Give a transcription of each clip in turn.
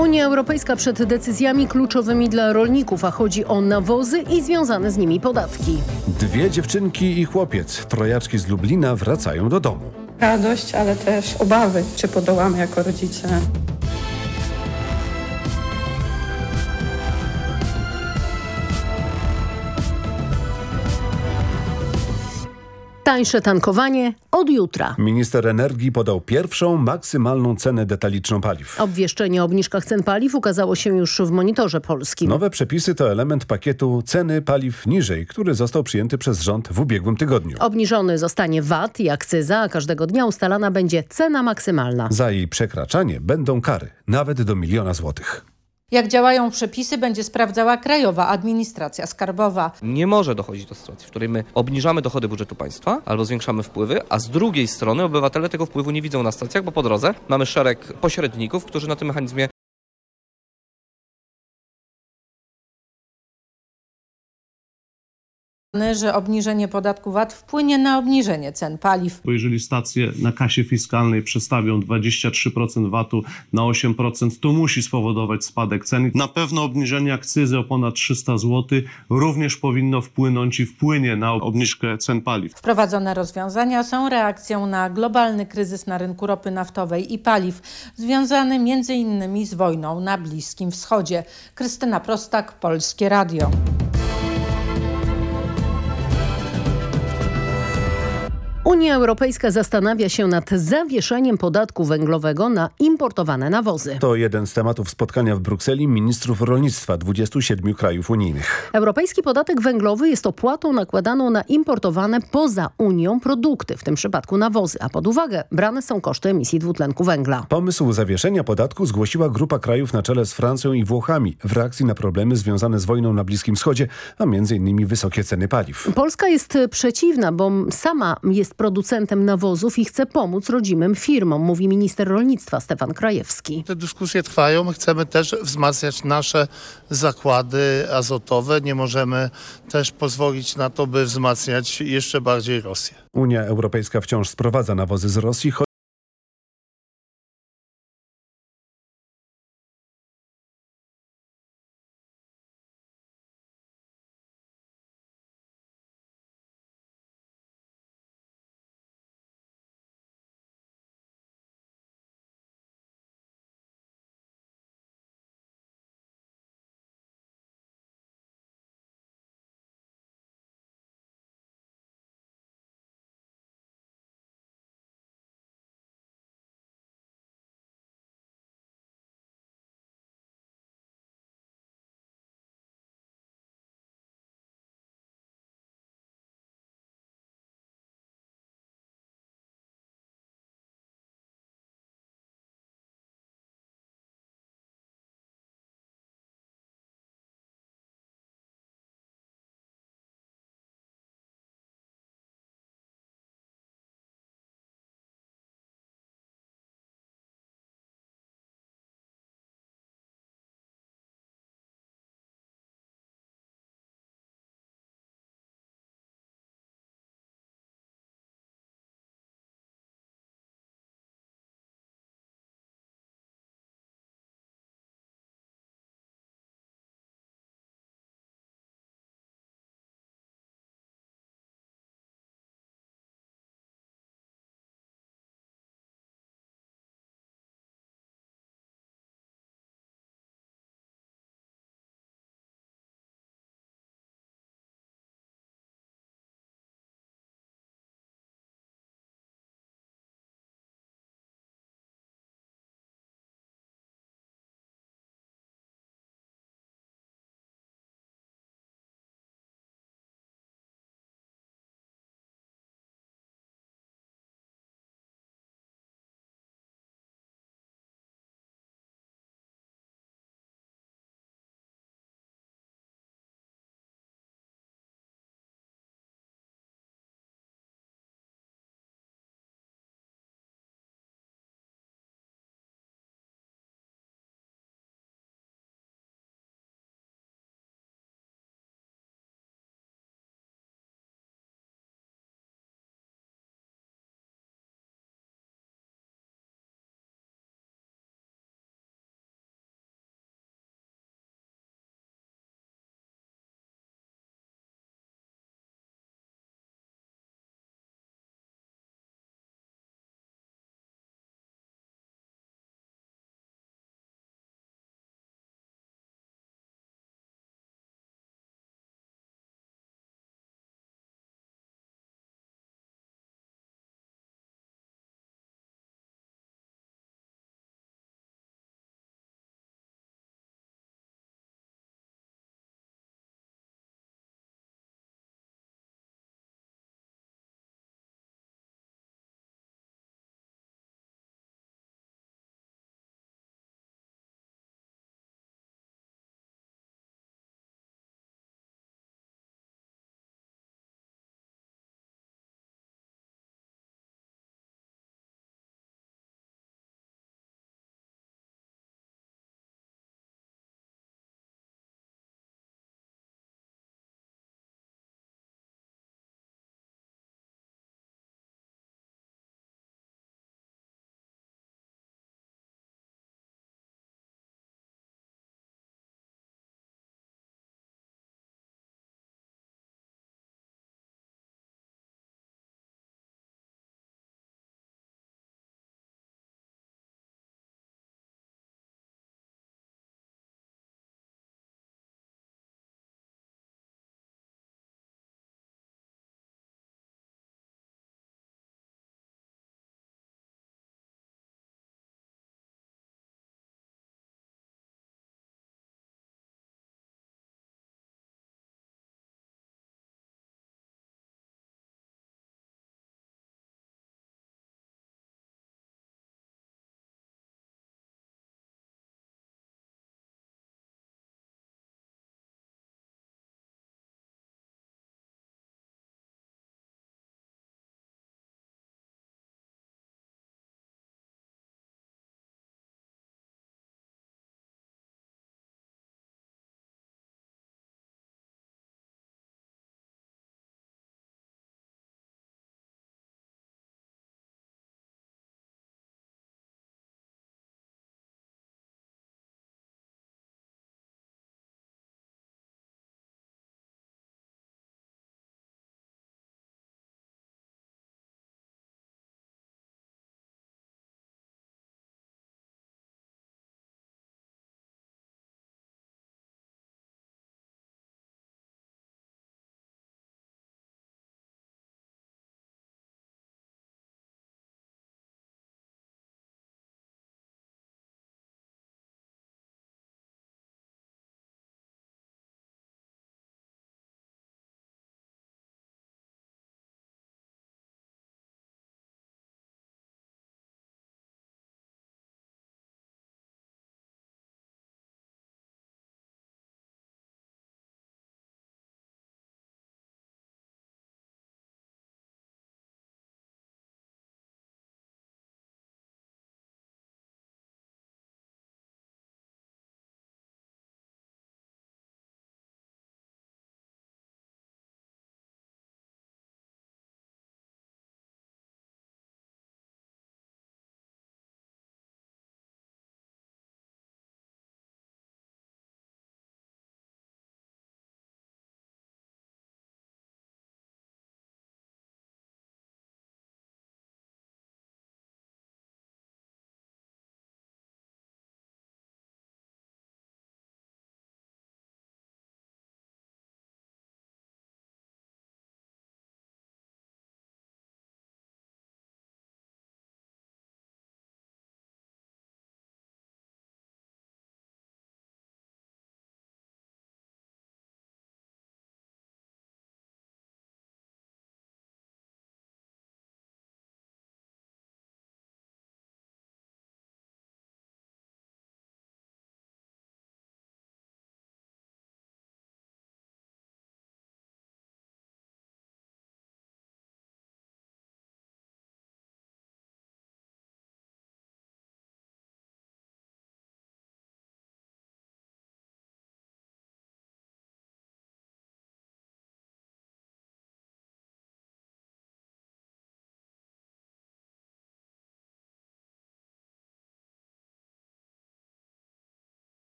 Unia Europejska przed decyzjami kluczowymi dla rolników, a chodzi o nawozy i związane z nimi podatki. Dwie dziewczynki i chłopiec, trojaczki z Lublina, wracają do domu. Radość, ale też obawy, czy podołamy jako rodzice. Tańsze tankowanie od jutra. Minister energii podał pierwszą maksymalną cenę detaliczną paliw. Obwieszczenie o obniżkach cen paliw ukazało się już w monitorze polskim. Nowe przepisy to element pakietu ceny paliw niżej, który został przyjęty przez rząd w ubiegłym tygodniu. Obniżony zostanie VAT i akcyza, a każdego dnia ustalana będzie cena maksymalna. Za jej przekraczanie będą kary, nawet do miliona złotych. Jak działają przepisy, będzie sprawdzała Krajowa Administracja Skarbowa. Nie może dochodzić do sytuacji, w której my obniżamy dochody budżetu państwa albo zwiększamy wpływy, a z drugiej strony obywatele tego wpływu nie widzą na stacjach, bo po drodze mamy szereg pośredników, którzy na tym mechanizmie że obniżenie podatku VAT wpłynie na obniżenie cen paliw. Bo jeżeli stacje na kasie fiskalnej przestawią 23% VAT-u na 8%, to musi spowodować spadek cen. Na pewno obniżenie akcyzy o ponad 300 zł również powinno wpłynąć i wpłynie na obniżkę cen paliw. Wprowadzone rozwiązania są reakcją na globalny kryzys na rynku ropy naftowej i paliw, związany m.in. z wojną na Bliskim Wschodzie. Krystyna Prostak, Polskie Radio. Unia Europejska zastanawia się nad zawieszeniem podatku węglowego na importowane nawozy. To jeden z tematów spotkania w Brukseli ministrów rolnictwa 27 krajów unijnych. Europejski podatek węglowy jest opłatą nakładaną na importowane poza Unią produkty, w tym przypadku nawozy, a pod uwagę brane są koszty emisji dwutlenku węgla. Pomysł zawieszenia podatku zgłosiła grupa krajów na czele z Francją i Włochami w reakcji na problemy związane z wojną na Bliskim Wschodzie, a m.in. wysokie ceny paliw. Polska jest przeciwna, bo sama jest producentem nawozów i chce pomóc rodzimym firmom, mówi minister rolnictwa Stefan Krajewski. Te dyskusje trwają. My chcemy też wzmacniać nasze zakłady azotowe. Nie możemy też pozwolić na to, by wzmacniać jeszcze bardziej Rosję. Unia Europejska wciąż sprowadza nawozy z Rosji,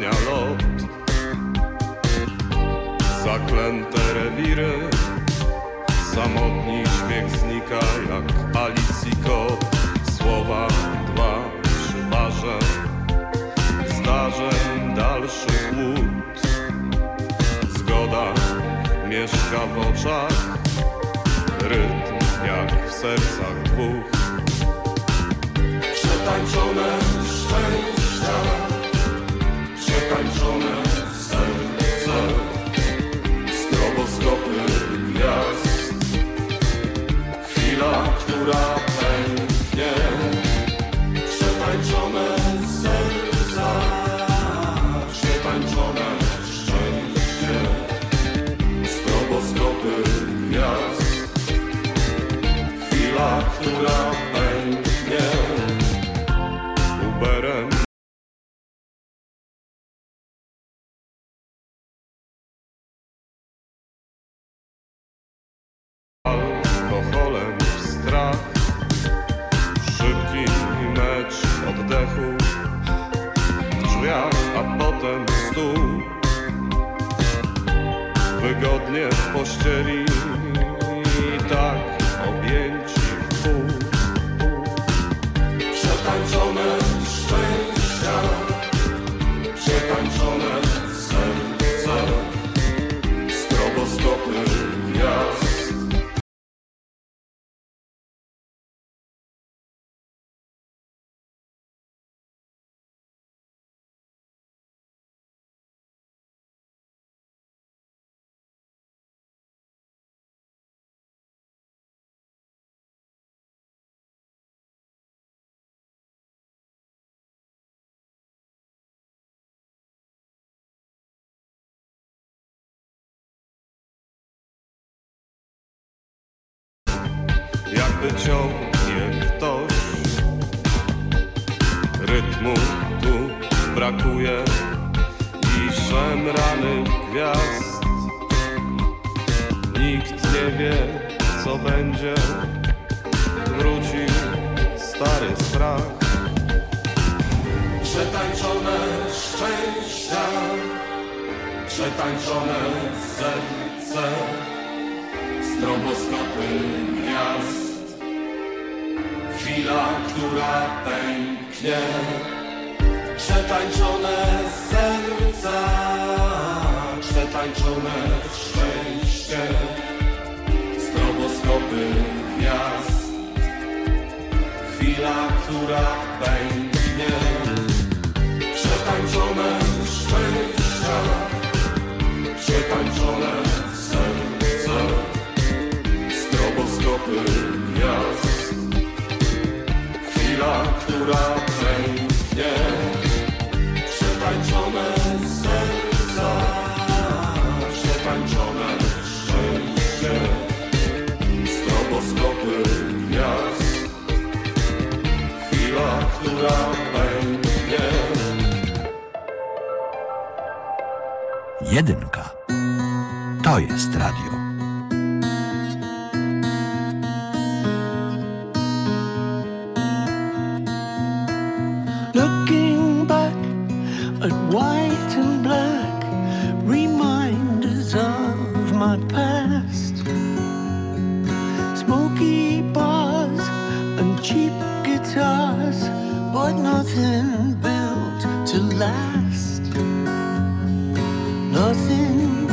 lot. Zaklęte rewiry Samotni śmiech znika jak Alicji kot Słowa dwa przy barze Zdarzeń dalszych łód. Zgoda mieszka w oczach Rytm jak w sercach dwóch. Przetańczone Chwila, która jakby ciągnie ktoś. Rytmu tu brakuje i szemranych gwiazd. Nikt nie wie co będzie. Wrócił stary strach. Przetańczone szczęścia. Przetańczone serce. Stroboskopy gwiazd Chwila, która pęknie. Przetańczone serca Przetańczone szczęście. Stroboskopy gwiazd. Chwila, która pęknie. Przetańczone szczęścia. Przetańczone serce Stroboskopy gwiazd Chwila, która pęknie Przetańczone serca Przetańczone szczęście Stroboskopy gwiazd Chwila, która pęknie Jedynka. To jest radio. At white and black, reminders of my past. Smoky bars and cheap guitars, but nothing built to last. Nothing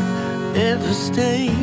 ever stays.